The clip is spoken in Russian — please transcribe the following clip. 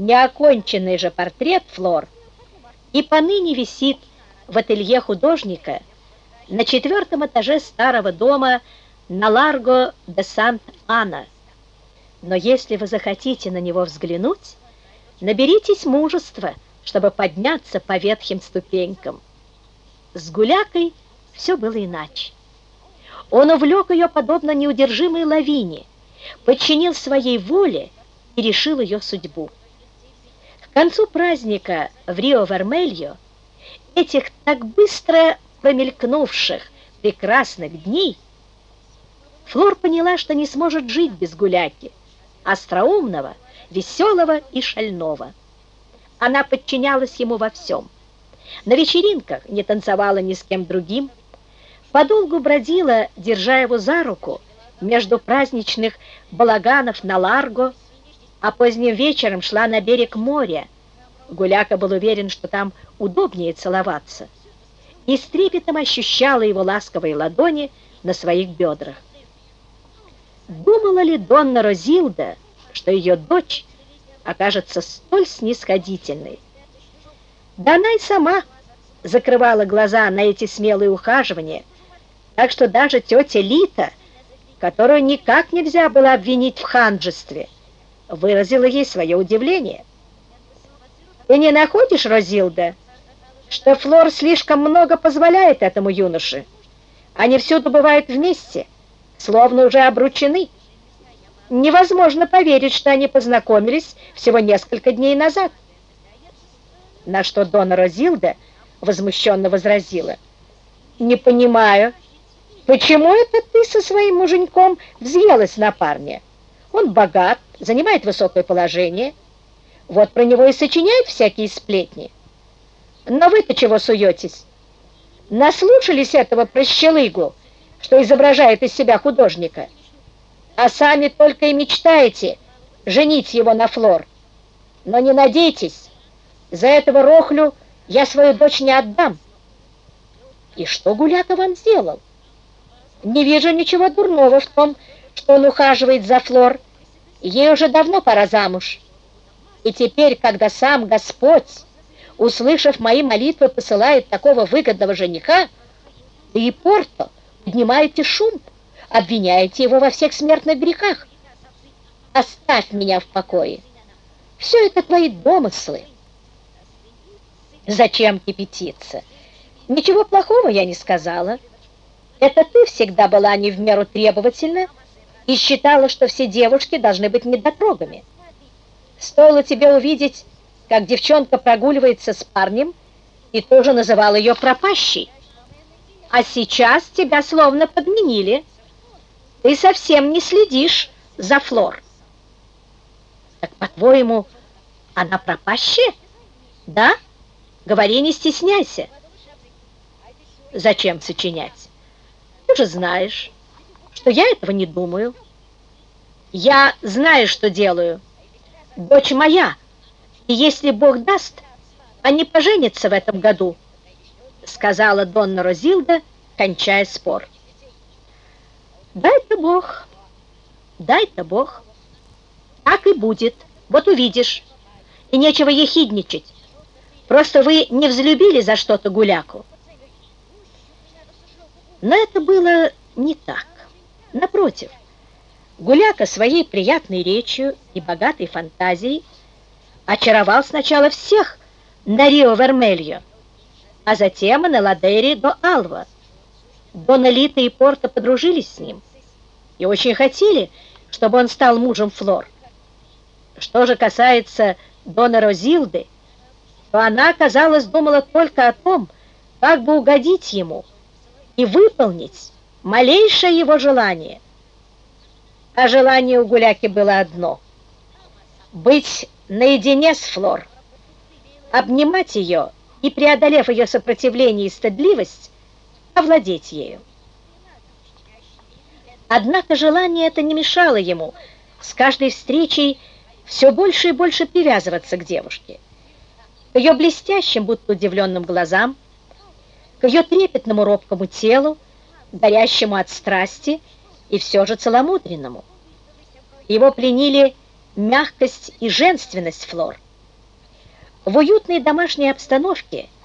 Неоконченный же портрет Флор и поныне висит в ателье художника на четвертом этаже старого дома на Ларго де Сант-Ана. Но если вы захотите на него взглянуть, наберитесь мужества, чтобы подняться по ветхим ступенькам. С Гулякой все было иначе. Он увлек ее подобно неудержимой лавине, подчинил своей воле и решил ее судьбу. К концу праздника в Рио-Вермельо этих так быстро промелькнувших прекрасных дней Флор поняла, что не сможет жить без гуляки, остроумного, веселого и шального. Она подчинялась ему во всем. На вечеринках не танцевала ни с кем другим, подолгу бродила, держа его за руку, между праздничных балаганов на Ларго, а поздним вечером шла на берег моря. Гуляка был уверен, что там удобнее целоваться, и с трепетом ощущала его ласковые ладони на своих бедрах. Думала ли Донна Розилда, что ее дочь окажется столь снисходительной? Да она и сама закрывала глаза на эти смелые ухаживания, так что даже тетя Лита, которую никак нельзя было обвинить в ханжестве, выразила ей свое удивление. «Ты не находишь, Розилда, что Флор слишком много позволяет этому юноше? Они всюду бывают вместе, словно уже обручены. Невозможно поверить, что они познакомились всего несколько дней назад». На что Дона Розилда возмущенно возразила. «Не понимаю, почему это ты со своим муженьком взъелась на парня?» Он богат, занимает высокое положение. Вот про него и сочиняют всякие сплетни. Но вы-то чего суетесь? Наслушались этого прощелыгу, что изображает из себя художника, а сами только и мечтаете женить его на Флор. Но не надейтесь, за этого Рохлю я свою дочь не отдам. И что Гуляка вам сделал? Не вижу ничего дурного в том, что он ухаживает за Флор, ей уже давно пора замуж. И теперь, когда сам Господь, услышав мои молитвы, посылает такого выгодного жениха, ты и Порто поднимаете шум, обвиняете его во всех смертных грехах. Оставь меня в покое. Все это твои домыслы. Зачем кипятиться? Ничего плохого я не сказала. Это ты всегда была не в меру требовательна, и считала, что все девушки должны быть недотрогами. Стоило тебе увидеть, как девчонка прогуливается с парнем, и тоже называл ее пропащей. А сейчас тебя словно подменили. Ты совсем не следишь за Флор. Так, по-твоему, она пропащая? Да? Говори, не стесняйся. Зачем сочинять? Ты же знаешь что я этого не думаю. Я знаю, что делаю. Дочь моя, и если Бог даст, они поженятся в этом году, сказала Донна Розилда, кончая спор. Дай-то Бог, дай-то Бог. Так и будет, вот увидишь. И нечего ехидничать. Просто вы не взлюбили за что-то гуляку. Но это было не так. Напротив, Гуляка своей приятной речью и богатой фантазией очаровал сначала всех на Рио-Вермельо, а затем и на Ладере до Алва. Донелита и Порто подружились с ним и очень хотели, чтобы он стал мужем Флор. Что же касается Дона Розилды, то она, казалось, думала только о том, как бы угодить ему и выполнить малейшее его желание. А желание у Гуляки было одно — быть наедине с Флор, обнимать ее и, преодолев ее сопротивление и стыдливость, овладеть ею. Однако желание это не мешало ему с каждой встречей все больше и больше привязываться к девушке, к ее блестящим, будто удивленным глазам, к ее трепетному робкому телу, горящему от страсти и все же целомудренному. Его пленили мягкость и женственность Флор. В уютной домашней обстановке